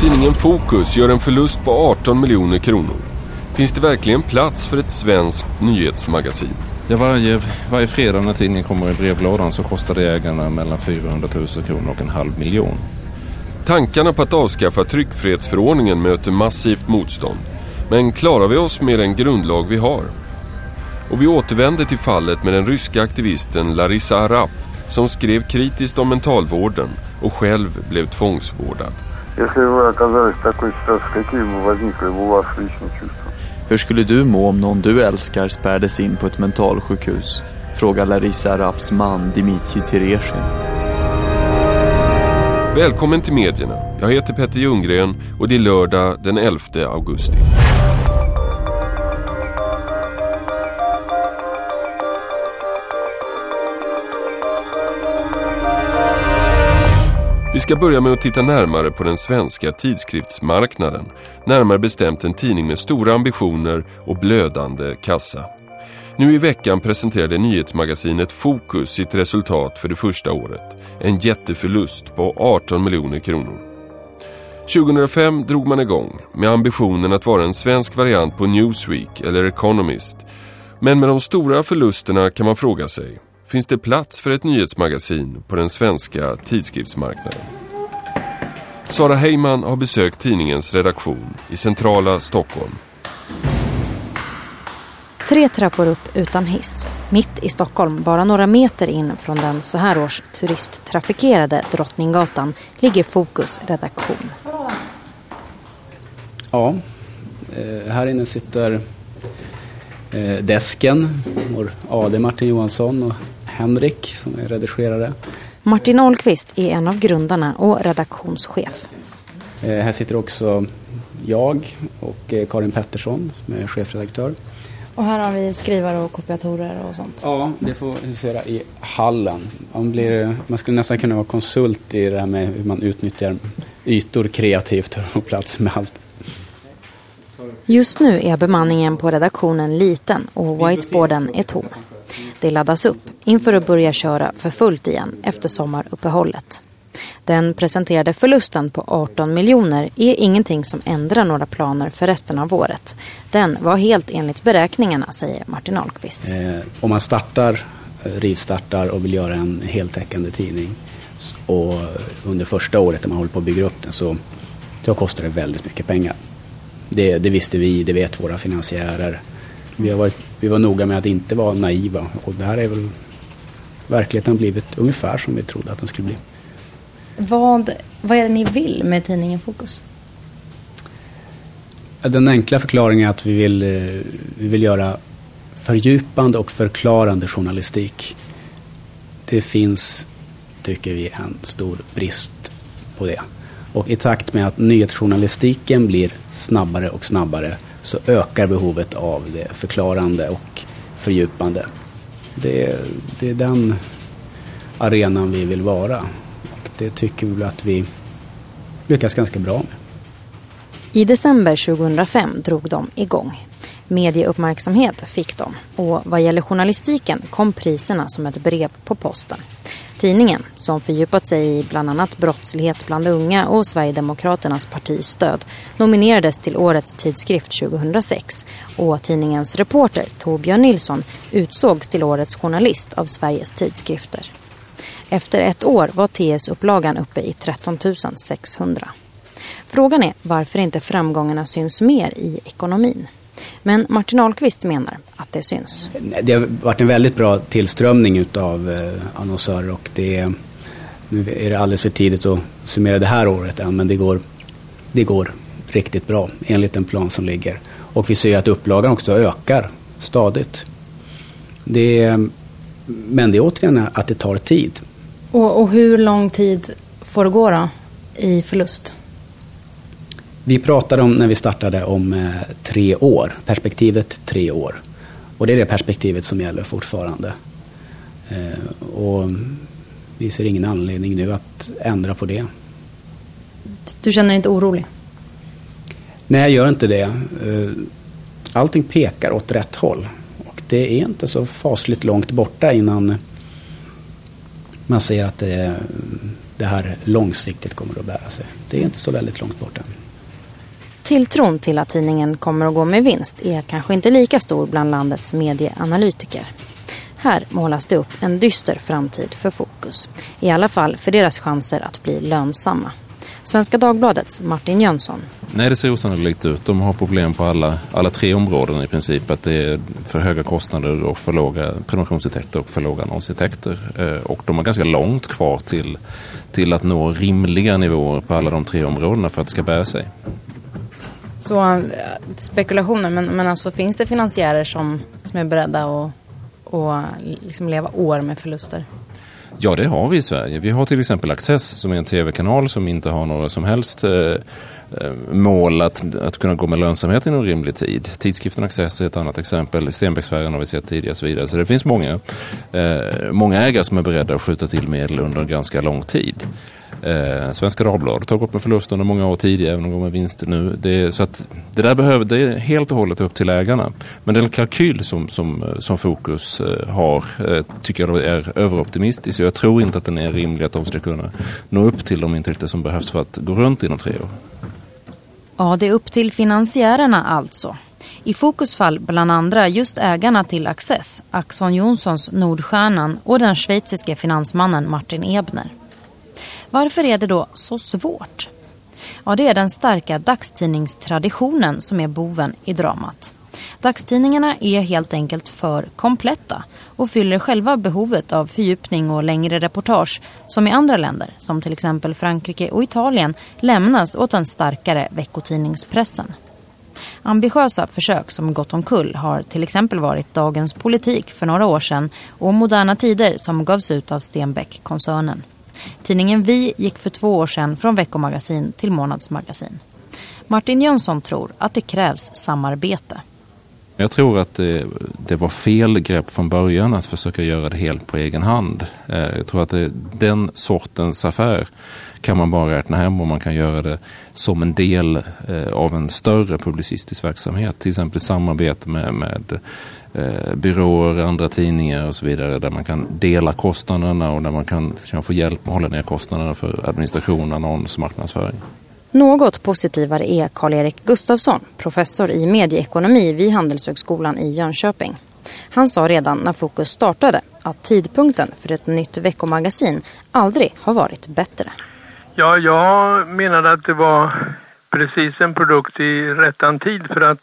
Tidningen Fokus gör en förlust på 18 miljoner kronor. Finns det verkligen plats för ett svenskt nyhetsmagasin? Ja, varje, varje fredag när tidningen kommer i brevlådan så kostar det ägarna mellan 400 000 kronor och en halv miljon. Tankarna på att avskaffa tryckfrihetsförordningen möter massivt motstånd. Men klarar vi oss med den grundlag vi har? Och vi återvänder till fallet med den ryska aktivisten Larissa Arap som skrev kritiskt om mentalvården och själv blev tvångsvårdad. Hur skulle du må om någon du älskar spärrdes in på ett mentalsjukhus? Frågar Larissa Araps man Dimitri Tereshin. Välkommen till medierna. Jag heter Petter Ljunggren och det är lördag den 11 augusti. Vi ska börja med att titta närmare på den svenska tidskriftsmarknaden. Närmare bestämt en tidning med stora ambitioner och blödande kassa. Nu i veckan presenterade nyhetsmagasinet Fokus sitt resultat för det första året. En jätteförlust på 18 miljoner kronor. 2005 drog man igång med ambitionen att vara en svensk variant på Newsweek eller Economist. Men med de stora förlusterna kan man fråga sig finns det plats för ett nyhetsmagasin på den svenska tidskriftsmarknaden. Sara Heyman har besökt tidningens redaktion i centrala Stockholm. Tre trappor upp utan hiss. Mitt i Stockholm, bara några meter in från den så här års turisttrafikerade Drottninggatan, ligger Fokus redaktion. Ja, eh, här inne sitter eh, desken, vår AD Martin Johansson och Henrik som är redigerare. Martin Ahlqvist är en av grundarna och redaktionschef. Eh, här sitter också jag och eh, Karin Pettersson som är chefredaktör. Och här har vi skrivare och kopiatorer och sånt. Ja, det får husera i hallen. Man, blir, man skulle nästan kunna vara konsult i det här med hur man utnyttjar ytor kreativt och plats med allt. Just nu är bemanningen på redaktionen liten och whiteboarden är tom. Det laddas upp inför att börja köra för fullt igen efter sommaruppehållet. Den presenterade förlusten på 18 miljoner är ingenting som ändrar några planer för resten av året. Den var helt enligt beräkningarna, säger Martin Ahlqvist. Eh, om man startar, eh, rivstartar och vill göra en heltäckande tidning och under första året när man håller på att bygga upp den så då kostar det väldigt mycket pengar. Det, det visste vi, det vet våra finansiärer. Vi, har varit, vi var noga med att inte vara naiva och det här är väl verkligheten blivit ungefär som vi trodde att den skulle bli. Vad, vad är det ni vill med tidningen Fokus? Den enkla förklaringen är att vi vill, eh, vi vill göra fördjupande och förklarande journalistik. Det finns, tycker vi, en stor brist på det. Och i takt med att nyhetsjournalistiken blir snabbare och snabbare så ökar behovet av det förklarande och fördjupande. Det, det är den arenan vi vill vara. Och det tycker vi att vi lyckas ganska bra med. I december 2005 drog de igång. Medieuppmärksamhet fick de och vad gäller journalistiken kom priserna som ett brev på posten. Tidningen, som fördjupat sig i bland annat brottslighet bland unga och Sverigedemokraternas partistöd, nominerades till årets tidskrift 2006 och tidningens reporter Torbjörn Nilsson utsågs till årets journalist av Sveriges tidskrifter. Efter ett år var TS-upplagan uppe i 13 600. Frågan är varför inte framgångarna syns mer i ekonomin. Men Martin Ahlqvist menar att det syns. Det har varit en väldigt bra tillströmning av eh, annonsörer och det nu är det alldeles för tidigt att summera det här året än men det går, det går riktigt bra enligt den plan som ligger. Och vi ser att upplagan också ökar stadigt. Det, men det är återigen att det tar tid. Och, och hur lång tid får det gå då i förlust? Vi pratade om, när vi startade om eh, tre år, perspektivet tre år. Och det är det perspektivet som gäller fortfarande. Eh, och vi ser ingen anledning nu att ändra på det. Du känner dig inte orolig? Nej, jag gör inte det. Eh, allting pekar åt rätt håll. Och det är inte så fasligt långt borta innan man ser att det det här långsiktigt kommer att bära sig. Det är inte så väldigt långt bort än. Tilltron till att tidningen kommer att gå med vinst är kanske inte lika stor bland landets medieanalytiker. Här målas det upp en dyster framtid för Fokus. I alla fall för deras chanser att bli lönsamma. Svenska Dagbladets Martin Jönsson. Nej, det ser osannolikt ut. De har problem på alla, alla tre områden i princip. Att det är för höga kostnader och för låga prenumerationsintäkter och för låga annonsintäkter. Eh, och de har ganska långt kvar till, till att nå rimliga nivåer på alla de tre områdena för att det ska bära sig. Så eh, spekulationer, men, men alltså finns det finansiärer som, som är beredda att och eh, liksom leva år med förluster? Ja, det har vi i Sverige. Vi har till exempel Access som är en tv-kanal som inte har några som helst eh, eh, mål att, att kunna gå med lönsamhet inom rimlig tid. Tidskriften Access är ett annat exempel. Stenbecksfärjan har vi sett tidigare och så vidare. Så det finns många, eh, många ägare som är beredda att skjuta till medel under en ganska lång tid. Eh, Svenska Dagbladet har gått med förlust under många år tidigare, även om de går med vinst nu. Det, så att det där behöver, det är helt och hållet upp till ägarna. Men den kalkyl som, som, eh, som Fokus eh, har eh, tycker jag är överoptimistisk. Jag tror inte att den är rimlig att de ska kunna nå upp till de intäkter som behövs för att gå runt inom tre år. Ja, det är upp till finansiärerna alltså. I Fokus fall bland andra just ägarna till Access, Axon Jonssons Nordstjärnan och den schweiziske finansmannen Martin Ebner. Varför är det då så svårt? Ja, det är den starka dagstidningstraditionen som är boven i dramat. Dagstidningarna är helt enkelt för kompletta och fyller själva behovet av fördjupning och längre reportage som i andra länder, som till exempel Frankrike och Italien, lämnas åt den starkare veckotidningspressen. Ambitiösa försök som gått omkull har till exempel varit Dagens politik för några år sedan och Moderna tider som gavs ut av Stenbeck-koncernen. Tidningen Vi gick för två år sedan från veckomagasin till månadsmagasin. Martin Jönsson tror att det krävs samarbete. Jag tror att det, det, var fel grepp från början att försöka göra det helt på egen hand. Eh, jag tror att det, den sortens affär kan man bara räkna hem om man kan göra det som en del eh, av en större publicistisk verksamhet. Till exempel samarbete med, med eh, byråer, andra tidningar och så vidare där man kan dela kostnaderna och där man kan, kan få hjälp att hålla ner kostnaderna för administration, annons och marknadsföring. Något positivare är Karl-Erik Gustafsson, professor i medieekonomi vid Handelshögskolan i Jönköping. Han sa redan när Fokus startade att tidpunkten för ett nytt veckomagasin aldrig har varit bättre. Ja, jag menade att det var precis en produkt i rättan tid för att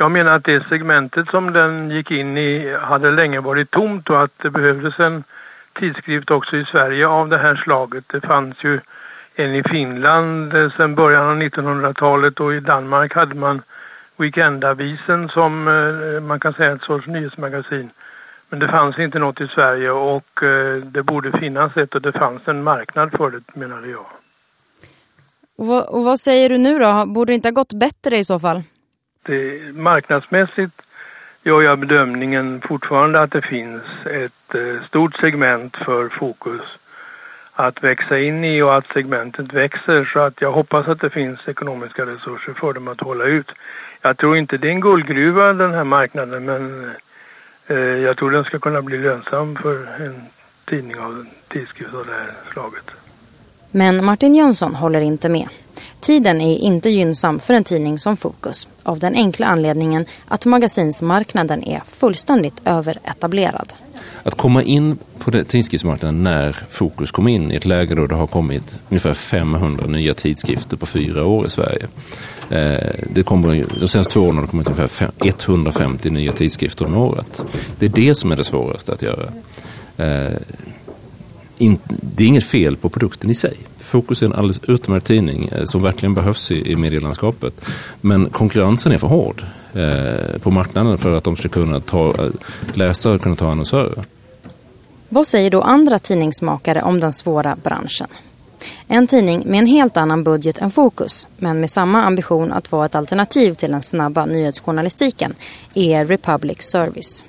jag menar att det segmentet som den gick in i hade länge varit tomt och att det behövdes en tidskrift också i Sverige av det här slaget. Det fanns ju en i Finland eh, sedan början av 1900-talet och i Danmark hade man Weekendavisen som eh, man kan säga ett sorts nyhetsmagasin. Men det fanns inte något i Sverige och eh, det borde finnas ett och det fanns en marknad för det menade jag. Och vad, och vad säger du nu då? Borde det inte ha gått bättre i så fall? Det, marknadsmässigt gör jag bedömningen fortfarande att det finns ett eh, stort segment för fokus att växa in i och att segmentet växer så att jag hoppas att det finns ekonomiska resurser för dem att hålla ut. Jag tror inte det är en guldgruva den här marknaden men eh, jag tror den ska kunna bli lönsam för en tidning av en tidskrift av det här slaget. Men Martin Jönsson håller inte med. Tiden är inte gynnsam för en tidning som Fokus av den enkla anledningen att magasinsmarknaden är fullständigt överetablerad. Att komma in på tidskriftsmarknaden när Fokus kom in i ett läge då det har kommit ungefär 500 nya tidskrifter på fyra år i Sverige. Eh, det kommer, de senaste två åren har det kommit ungefär 150 nya tidskrifter om året. Det är det som är det svåraste att göra. Eh, in, det är inget fel på produkten i sig. Fokus är en alldeles utmärkt tidning eh, som verkligen behövs i, i medielandskapet. Men konkurrensen är för hård eh, på marknaden för att de ska kunna ta, eh, läsa och kunna ta annonsörer. Vad säger då andra tidningsmakare om den svåra branschen? En tidning med en helt annan budget än Fokus, men med samma ambition att vara ett alternativ till den snabba nyhetsjournalistiken, är Republic Service.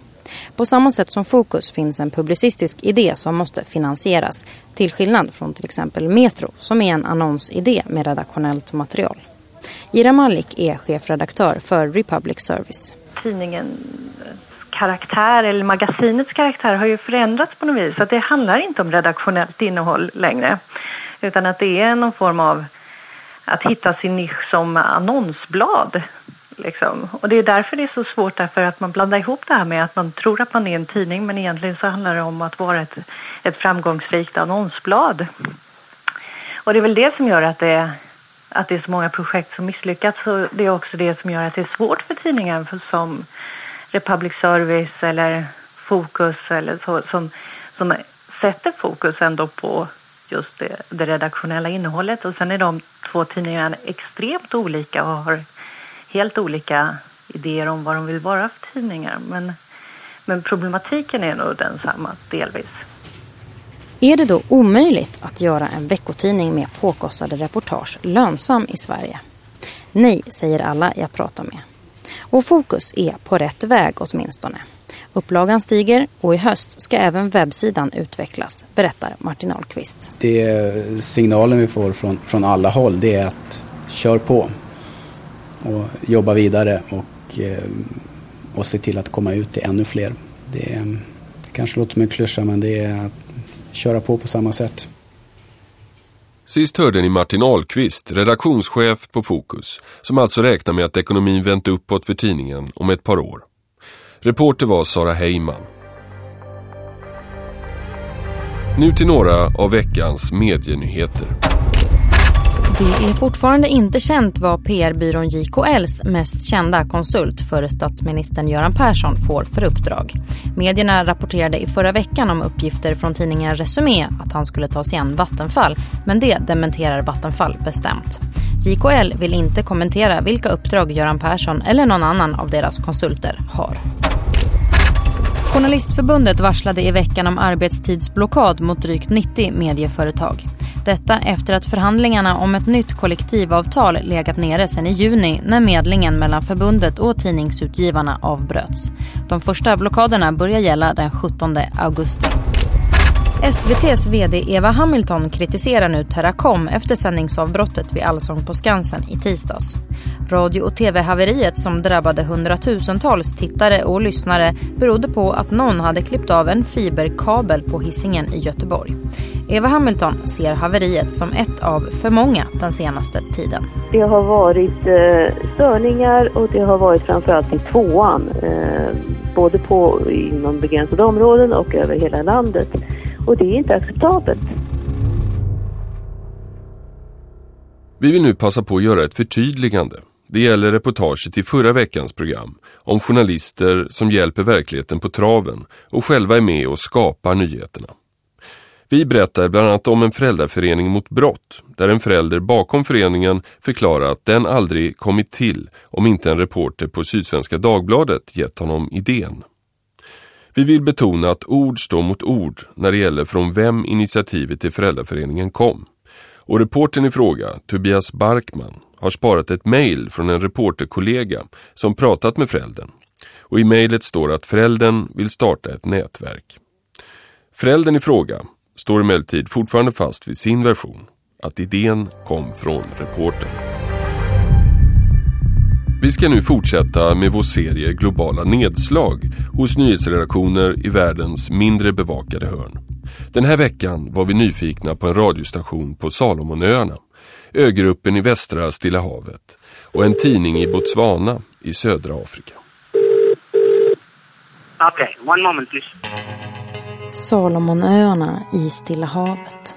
På samma sätt som Fokus finns en publicistisk idé som måste finansieras till skillnad från till exempel Metro som är en annonsidé med redaktionellt material. Ira Malik är chefredaktör för Republic Service. Tidningens karaktär eller magasinets karaktär har ju förändrats på något vis. Så det handlar inte om redaktionellt innehåll längre. Utan att det är någon form av att hitta sin nisch som annonsblad. Liksom. Och det är därför det är så svårt, därför att man blandar ihop det här med att man tror att man är en tidning men egentligen så handlar det om att vara ett, ett framgångsrikt annonsblad. Och det är väl det som gör att det, att det är så många projekt som misslyckats och det är också det som gör att det är svårt för tidningar som Republic Service eller Fokus eller så, som, som sätter fokus ändå på just det, det redaktionella innehållet och sen är de två tidningarna extremt olika och har helt olika idéer om vad de vill vara för tidningar. Men, men problematiken är nog densamma delvis. Är det då omöjligt att göra en veckotidning med påkostade reportage lönsam i Sverige? Nej, säger alla jag pratar med. Och Fokus är på rätt väg åtminstone. Upplagan stiger och i höst ska även webbsidan utvecklas, berättar Martin Ahlqvist. Det signalen vi får från, från alla håll det är att kör på och jobba vidare och, eh, och se till att komma ut till ännu fler. Det, det kanske låter som en klyscha men det är att köra på på samma sätt. Sist hörde ni Martin Ahlqvist, redaktionschef på Fokus, som alltså räknar med att ekonomin vänt uppåt för tidningen om ett par år. Reporter var Sara Heyman. Nu till några av veckans medienyheter. Det är fortfarande inte känt vad PR-byrån JKLs mest kända konsult för statsministern Göran Persson får för uppdrag. Medierna rapporterade i förra veckan om uppgifter från tidningen Resumé att han skulle ta sig an Vattenfall, men det dementerar Vattenfall bestämt. JKL vill inte kommentera vilka uppdrag Göran Persson eller någon annan av deras konsulter har. Journalistförbundet varslade i veckan om arbetstidsblockad mot drygt 90 medieföretag. Detta efter att förhandlingarna om ett nytt kollektivavtal legat nere sedan i juni när medlingen mellan förbundet och tidningsutgivarna avbröts. De första blockaderna börjar gälla den 17 augusti. SVTs VD Eva Hamilton kritiserar nu Terracom efter sändningsavbrottet vid Allsång på Skansen i tisdags. Radio- och tv-haveriet som drabbade hundratusentals tittare och lyssnare berodde på att någon hade klippt av en fiberkabel på hissingen i Göteborg. Eva Hamilton ser haveriet som ett av för många den senaste tiden. Det har varit eh, störningar och det har varit framförallt i tvåan. Eh, både på, inom begränsade områden och över hela landet. Och det är inte acceptabelt. Vi vill nu passa på att göra ett förtydligande. Det gäller reportaget i förra veckans program om journalister som hjälper verkligheten på traven och själva är med och skapar nyheterna. Vi berättar bland annat om en föräldraförening mot brott där en förälder bakom föreningen förklarar att den aldrig kommit till om inte en reporter på Sydsvenska Dagbladet gett honom idén. Vi vill betona att ord står mot ord när det gäller från vem initiativet till föräldraföreningen kom. Och reporten i fråga, Tobias Barkman, har sparat ett mejl från en reporterkollega som pratat med föräldern. Och i mejlet står att föräldern vill starta ett nätverk. Föräldern i fråga står emellertid fortfarande fast vid sin version, att idén kom från reporten. Vi ska nu fortsätta med vår serie Globala nedslag hos nyhetsredaktioner i världens mindre bevakade hörn. Den här veckan var vi nyfikna på en radiostation på Salomonöarna, ögruppen i västra Stilla havet och en tidning i Botswana i södra Afrika. Okay, one moment please. Salomonöarna i Stilla havet.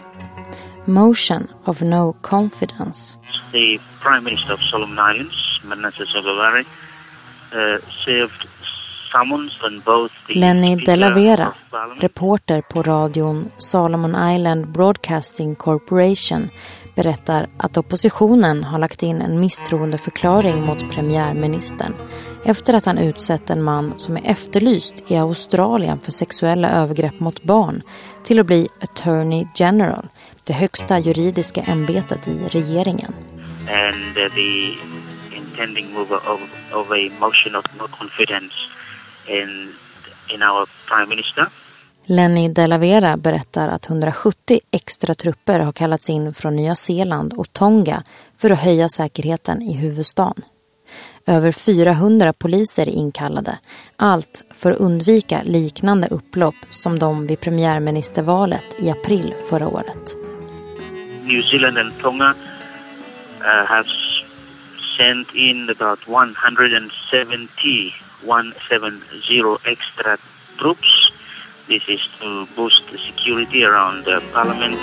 Motion of no confidence. The Prime Minister of Solomon Islands, The Lenny De La Vera, reporter på radion Solomon Island Broadcasting Corporation, berättar att oppositionen har lagt in en misstroendeförklaring mot premiärministern efter att han utsett en man som är efterlyst i Australien för sexuella övergrepp mot barn till att bli Attorney General, det högsta juridiska ämbetet i regeringen. and uh, the intending move of, of a motion of no confidence in in our Prime Minister. Lenny De La Vera berättar att 170 extra trupper har kallats in från Nya Zeeland och Tonga för att höja säkerheten i huvudstaden. Över 400 poliser är inkallade, allt för att undvika liknande upplopp som de vid premiärministervalet i april förra året. New Zealand and Tonga uh, has sent in about 170, 170 extra troops. This is to boost the security around the parliament.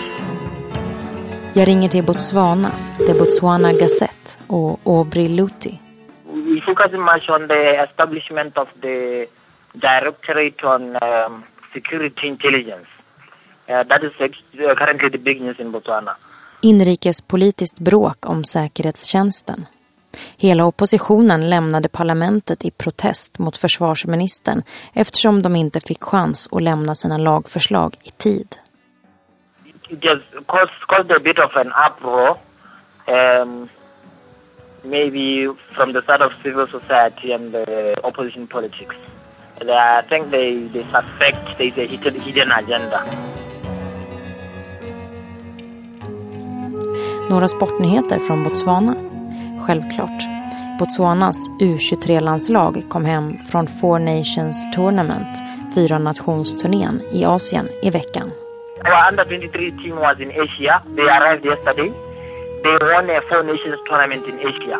Jag ringer till Botswana, The Botswana Gazette och Aubrey Luti. We focus much on the establishment of the Directorate on um, Security Intelligence. Uh, that is uh, currently the big news in Botswana. Inrikespolitiskt bråk om säkerhetstjänsten. Hela oppositionen lämnade parlamentet i protest mot försvarsministern eftersom de inte fick chans att lämna sina lagförslag i tid. It has caused, caused a bit of an uproar, um, maybe from the side of civil society and the opposition politics. I think they, they suspect there's a hidden, hidden agenda. Några sportnyheter från Botswana. Självklart. Botswanas U23-landslag kom hem från Four Nations Tournament, fyra nationsturnén i Asien i veckan. Our under 23 team was in Asia. They arrived yesterday. They won a Four Nations Tournament in Asia.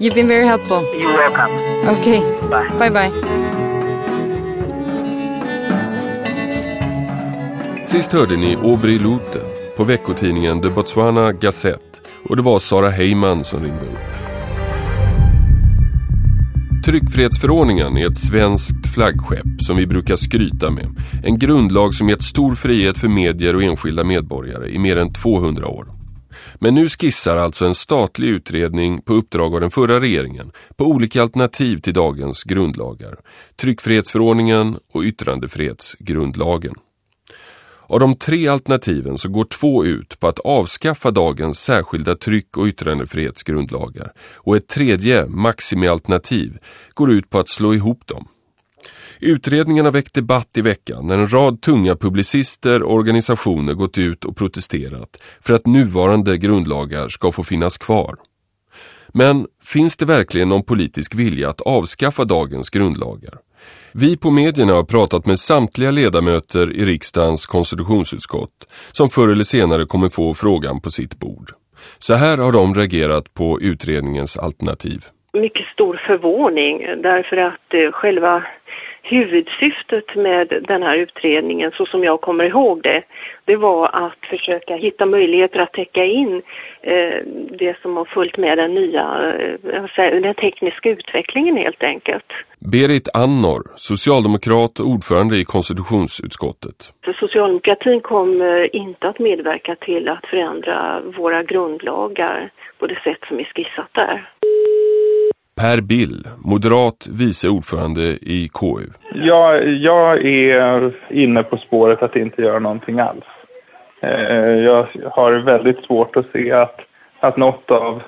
You've been very helpful. You're welcome. Okay. Bye. Bye bye. Sist hörde ni Aubrey Lute på veckotidningen The Botswana Gazette och det var Sara Heyman som ringde upp. Tryckfrihetsförordningen är ett svenskt flaggskepp som vi brukar skryta med. En grundlag som gett stor frihet för medier och enskilda medborgare i mer än 200 år. Men nu skissar alltså en statlig utredning på uppdrag av den förra regeringen på olika alternativ till dagens grundlagar. Tryckfrihetsförordningen och yttrandefrihetsgrundlagen. Av de tre alternativen så går två ut på att avskaffa dagens särskilda tryck- och yttrandefrihetsgrundlagar och ett tredje maximialternativ går ut på att slå ihop dem. Utredningen har väckt debatt i veckan när en rad tunga publicister och organisationer gått ut och protesterat för att nuvarande grundlagar ska få finnas kvar. Men finns det verkligen någon politisk vilja att avskaffa dagens grundlagar? Vi på medierna har pratat med samtliga ledamöter i riksdagens konstitutionsutskott som förr eller senare kommer få frågan på sitt bord. Så här har de reagerat på utredningens alternativ. Mycket stor förvåning därför att eh, själva huvudsyftet med den här utredningen, så som jag kommer ihåg det, det var att försöka hitta möjligheter att täcka in eh, det som har följt med den nya, eh, den tekniska utvecklingen helt enkelt. Berit Annor, socialdemokrat och ordförande i konstitutionsutskottet. För socialdemokratin kommer inte att medverka till att förändra våra grundlagar på det sätt som är skissat där. Per Bill, moderat vice ordförande i KU. Ja, jag är inne på spåret att inte göra någonting alls. Eh, jag har väldigt svårt att se att, att något av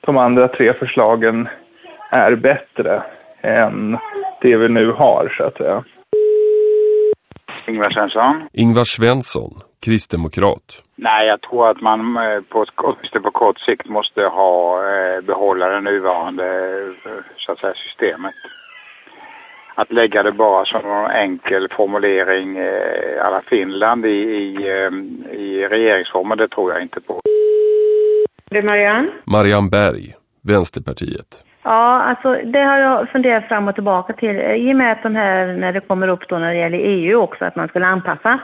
de andra tre förslagen är bättre än det vi nu har, så att säga. Ingvar Svensson. Ingvar Svensson, kristdemokrat. Nej, jag tror att man eh, på, på kort sikt måste ha, eh, behålla det nuvarande eh, så att säga, systemet. Att lägga det bara som en enkel formulering alla Finland i, i, i regeringsformen, det tror jag inte på. Det är Marianne. Marianne Berg, Vänsterpartiet. Ja, alltså det har jag funderat fram och tillbaka till. I och med att de här, när det kommer upp då när det gäller EU också, att man skulle anpassa.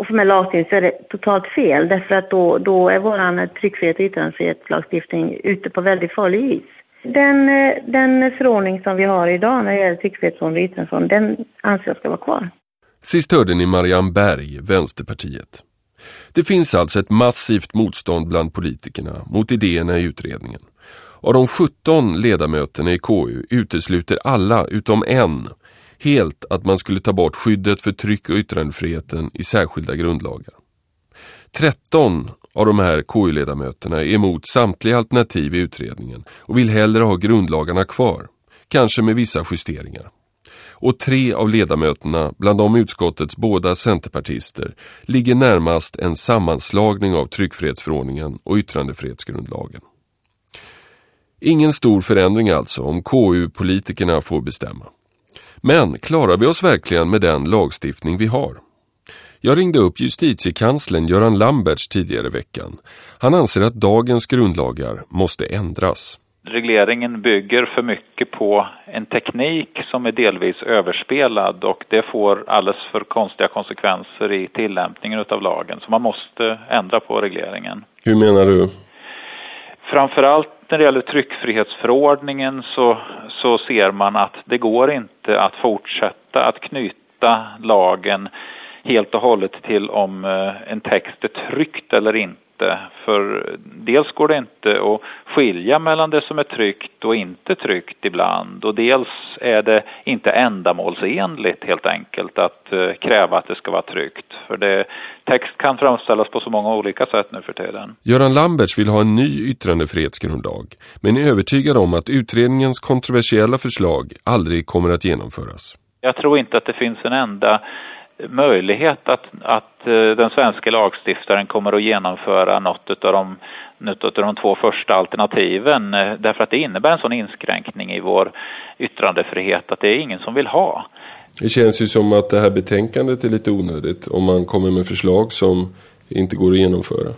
Och för mig lagstiftning så är det totalt fel därför att då, då är våran tryckfrihet och yttrandefrihetslagstiftning ute på väldigt farlig is. Den, eh, den förordning som vi har idag när det gäller tryckfrihetsförordning och yttrandefrihet, den anser jag ska vara kvar. Sist hörde ni Marianne Berg, Vänsterpartiet. Det finns alltså ett massivt motstånd bland politikerna mot idéerna i utredningen. Av de 17 ledamöterna i KU utesluter alla utom en helt att man skulle ta bort skyddet för tryck- och yttrandefriheten i särskilda grundlagar. 13 av de här KU-ledamöterna är emot samtliga alternativ i utredningen och vill hellre ha grundlagarna kvar, kanske med vissa justeringar. Och tre av ledamöterna, bland de utskottets båda centerpartister, ligger närmast en sammanslagning av tryckfrihetsförordningen och yttrandefrihetsgrundlagen. Ingen stor förändring alltså om KU-politikerna får bestämma. Men klarar vi oss verkligen med den lagstiftning vi har? Jag ringde upp justitiekanslern Göran Lamberts tidigare i veckan. Han anser att dagens grundlagar måste ändras. Regleringen bygger för mycket på en teknik som är delvis överspelad och det får alldeles för konstiga konsekvenser i tillämpningen av lagen. Så man måste ändra på regleringen. Hur menar du? Framförallt när det gäller tryckfrihetsförordningen så, så ser man att det går inte att fortsätta att knyta lagen helt och hållet till om eh, en text är tryckt eller inte. För dels går det inte att skilja mellan det som är tryckt och inte tryckt ibland och dels är det inte ändamålsenligt helt enkelt att eh, kräva att det ska vara tryckt. För det, text kan framställas på så många olika sätt nu för tiden. Göran Lamberts vill ha en ny yttrandefrihetsgrundlag men är övertygad om att utredningens kontroversiella förslag aldrig kommer att genomföras. Jag tror inte att det finns en enda möjlighet att, att eh, den svenska lagstiftaren kommer att genomföra något av de, något av de två första alternativen eh, därför att det innebär en sån inskränkning i vår yttrandefrihet att det är ingen som vill ha. Det känns ju som att det här betänkandet är lite onödigt om man kommer med förslag som inte går att genomföra.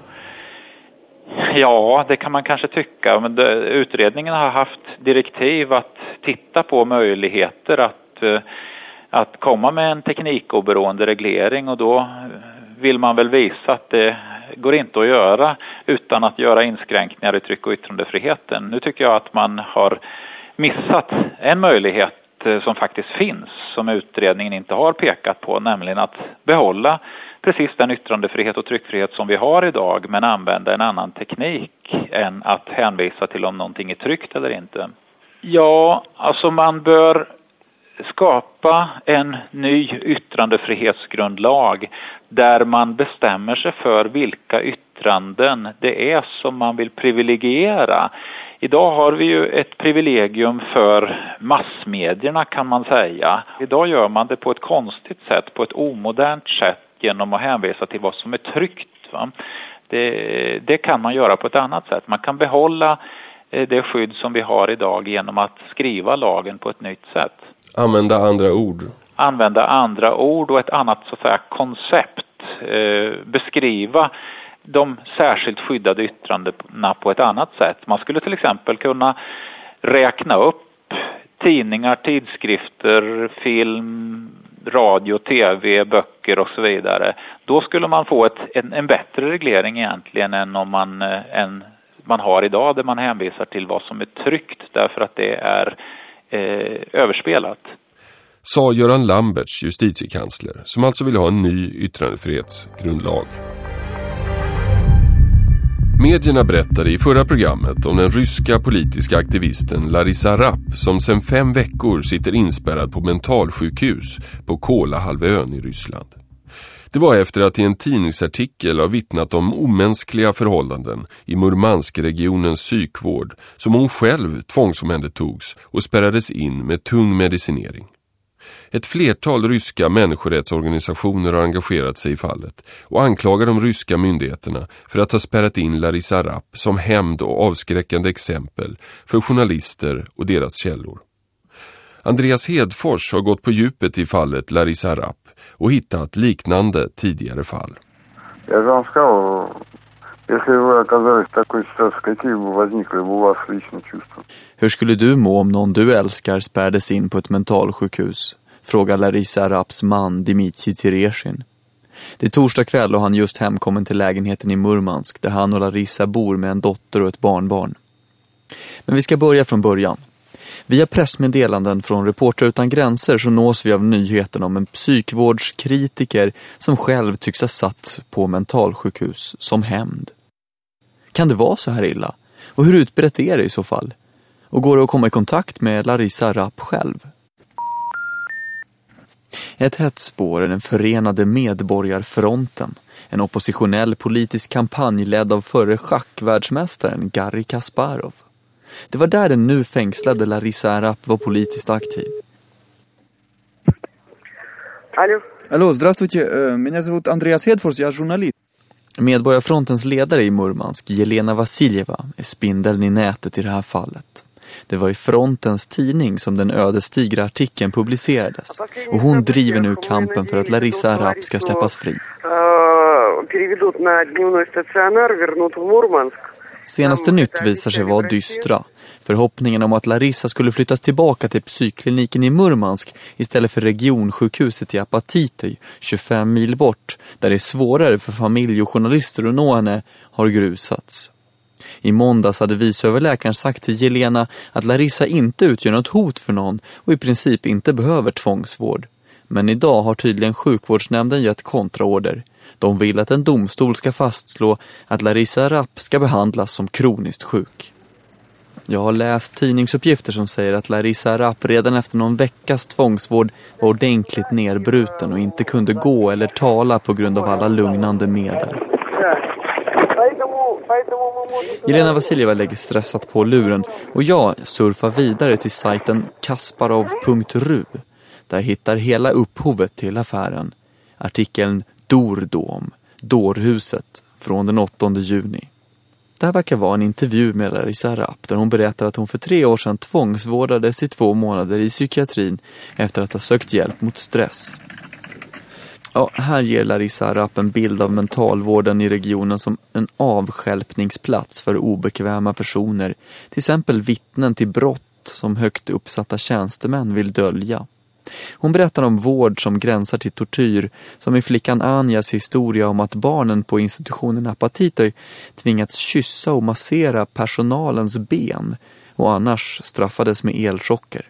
Ja, det kan man kanske tycka, men det, utredningen har haft direktiv att titta på möjligheter att eh, att komma med en teknikoberoende reglering och då vill man väl visa att det går inte att göra utan att göra inskränkningar i tryck och yttrandefriheten. Nu tycker jag att man har missat en möjlighet eh, som faktiskt finns, som utredningen inte har pekat på, nämligen att behålla precis den yttrandefrihet och tryckfrihet som vi har idag men använda en annan teknik än att hänvisa till om någonting är tryckt eller inte. Ja, alltså man bör skapa en ny yttrandefrihetsgrundlag där man bestämmer sig för vilka yttranden det är som man vill privilegiera. Idag har vi ju ett privilegium för massmedierna kan man säga. Idag gör man det på ett konstigt sätt, på ett omodernt sätt genom att hänvisa till vad som är tryckt. Det, det kan man göra på ett annat sätt. Man kan behålla eh, det skydd som vi har idag genom att skriva lagen på ett nytt sätt. Använda andra ord. Använda andra ord och ett annat så att säga koncept. Eh, beskriva de särskilt skyddade yttrandena på ett annat sätt. Man skulle till exempel kunna räkna upp tidningar, tidskrifter, film, radio, tv, böcker och så vidare. Då skulle man få ett, en, en bättre reglering egentligen än om man, eh, en, man har idag där man hänvisar till vad som är tryckt därför att det är eh, Eh, överspelat. Sa Göran Lamberts, justitiekansler, som alltså vill ha en ny yttrandefrihetsgrundlag. Medierna berättade i förra programmet om den ryska politiska aktivisten Larissa Rapp som sedan fem veckor sitter inspärrad på mentalsjukhus på Kolahalvön i Ryssland. Det var efter att i en tidningsartikel har vittnat om omänskliga förhållanden i Murmanskregionens psykvård som hon själv tvångsomhändertogs och spärrades in med tung medicinering. Ett flertal ryska människorättsorganisationer har engagerat sig i fallet och anklagar de ryska myndigheterna för att ha spärrat in Larissa Rapp som hämnd och avskräckande exempel för journalister och deras källor. Andreas Hedfors har gått på djupet i fallet Larissa Rapp och hittat liknande tidigare fall. Jag вам сказал, если вы оказались в такой ситуации, какие бы возникли бы у вас лично чувства? Hur skulle du må om någon du älskar spärrades in på ett mentalsjukhus? Frågar Larissa Raps man Dimitri Tereshin. Det är torsdag kväll och han just hemkommen till lägenheten i Murmansk där han och Larissa bor med en dotter och ett barnbarn. Men vi ska börja från början. Via pressmeddelanden från Reporter utan gränser så nås vi av nyheten om en psykvårdskritiker som själv tycks ha satt på mentalsjukhus som hämnd. Kan det vara så här illa? Och hur utbrett är det i så fall? Och går det att komma i kontakt med Larissa Rapp själv? Ett hett spår är den förenade medborgarfronten. En oppositionell politisk kampanj ledd av förre schackvärldsmästaren Garry Kasparov. Det var där den nu fängslade Larissa Rapp var politiskt aktiv. Алло. Алло, здравствуйте. Э, Меня зовут Andreas Hedfors, jag är journalist. Medborgarfrontens ledare i Murmansk, Jelena Vasiljeva, är spindeln i nätet i det här fallet. Det var i Frontens tidning som den ödesdigra artikeln publicerades och hon driver nu kampen för att Larissa Arap ska släppas fri. Senaste nytt visar sig vara dystra. Förhoppningen om att Larissa skulle flyttas tillbaka till psykkliniken i Murmansk istället för regionsjukhuset i Apatity, 25 mil bort, där det är svårare för familj och journalister att nå henne, har grusats. I måndags hade viceöverläkaren sagt till Jelena att Larissa inte utgör något hot för någon och i princip inte behöver tvångsvård. Men idag har tydligen sjukvårdsnämnden gett kontraorder. De vill att en domstol ska fastslå att Larissa Rapp ska behandlas som kroniskt sjuk. Jag har läst tidningsuppgifter som säger att Larissa Rapp redan efter någon veckas tvångsvård var ordentligt nedbruten och inte kunde gå eller tala på grund av alla lugnande medel. Jelena Vasiljeva lägger stressat på luren och jag surfar vidare till sajten kasparov.ru där jag hittar hela upphovet till affären. Artikeln Dordom, Dårhuset, från den 8 juni. Det här verkar vara en intervju med Larissa Rapp där hon berättar att hon för tre år sedan tvångsvårdades i två månader i psykiatrin efter att ha sökt hjälp mot stress. Ja, här ger Larissa Rapp en bild av mentalvården i regionen som en avskälpningsplats för obekväma personer. Till exempel vittnen till brott som högt uppsatta tjänstemän vill dölja. Hon berättar om vård som gränsar till tortyr, som i flickan Anjas historia om att barnen på institutionen Apatitoy tvingats kyssa och massera personalens ben och annars straffades med elchocker.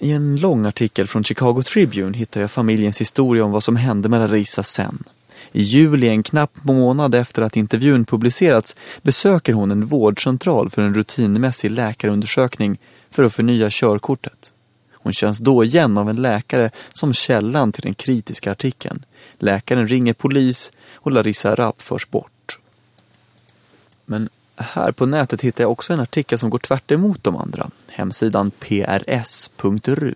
I en lång artikel från Chicago Tribune hittar jag familjens historia om vad som hände med Larissa sen. I juli, en knapp månad efter att intervjun publicerats, besöker hon en vårdcentral för en rutinmässig läkarundersökning för att förnya körkortet. Hon känns då igen av en läkare som källan till den kritiska artikeln. Läkaren ringer polis och Larissa Rapp förs bort. Men här på nätet hittar jag också en artikel som går tvärt emot de andra. Hemsidan prs.ru.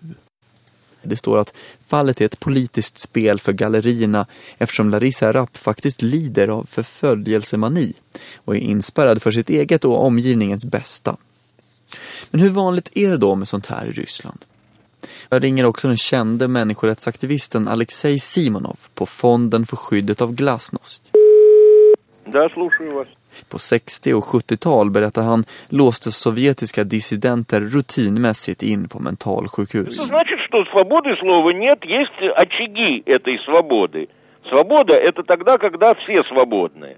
Det står att fallet är ett politiskt spel för gallerierna eftersom Larissa Rapp faktiskt lider av förföljelsemani och är inspärrad för sitt eget och omgivningens bästa. Men hur vanligt är det då med sånt här i Ryssland? Jag ringer också den kände människorättsaktivisten Alexej Simonov på Fonden för skyddet av glasnost. Да, слушаю вас. På 60- och 70-tal, berättar han, låstes sovjetiska dissidenter rutinmässigt in på mentalsjukhus. Это значит, что свободы слова нет, есть очаги этой свободы. Свобода – это тогда, когда все свободны.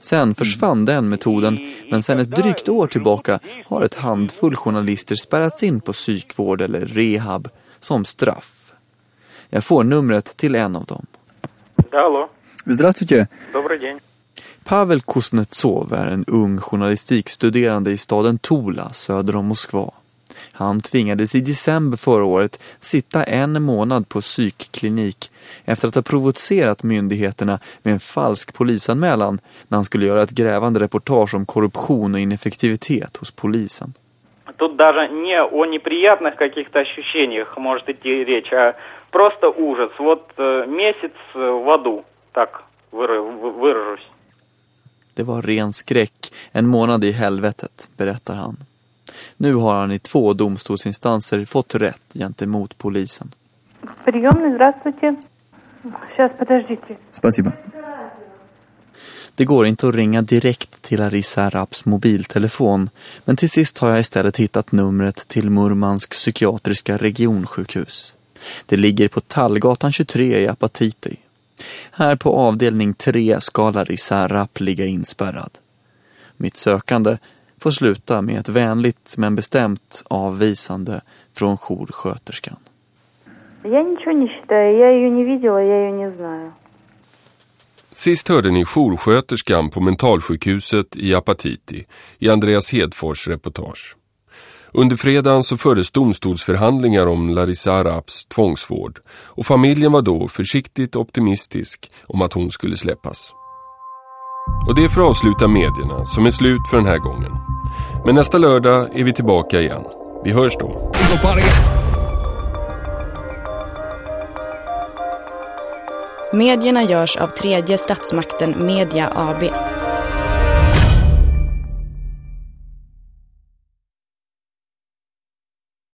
Sen försvann den metoden, men sen ett drygt år tillbaka har ett handfull journalister spärrats in på psykvård eller rehab som straff. Jag får numret till en av dem. Да, алло. Здравствуйте. Добрый день. Pavel Kuznetsov är en ung journalistikstuderande i staden Tula söder om Moskva. Han tvingades i december förra året sitta en månad på psykklinik efter att ha provocerat myndigheterna med en falsk polisanmälan när han skulle göra ett grävande reportage om korruption och ineffektivitet hos polisen. Тут даже не о неприятных каких-то ощущениях может идти речь, а просто ужас. Вот э, месяц в аду, так выры- выражусь. Det var ren skräck, en månad i helvetet, berättar han. Nu har han i två domstolsinstanser fått rätt gentemot polisen. Приемный, здравствуйте. Сейчас, подождите. Спасибо. Det går inte att ringa direkt till Larissa Raps mobiltelefon, men till sist har jag istället hittat numret till Murmansk psykiatriska regionsjukhus. Det ligger på Tallgatan 23 i Apatity. Här på avdelning 3 ska Larissa Rapp ligga inspärrad. Mitt sökande får sluta med ett vänligt men bestämt avvisande från joursköterskan. Я ничего не считаю. Я ее не видела, я ее не знаю. Sist hörde ni joursköterskan på mentalsjukhuset i Apatiti i Andreas Hedfors reportage. Under fredagen så fördes domstolsförhandlingar om Larissa Araps tvångsvård och familjen var då försiktigt optimistisk om att hon skulle släppas. Och det är för att avsluta medierna som är slut för den här gången. Men nästa lördag är vi tillbaka igen. Vi hörs då. Medierna görs av tredje statsmakten Media AB.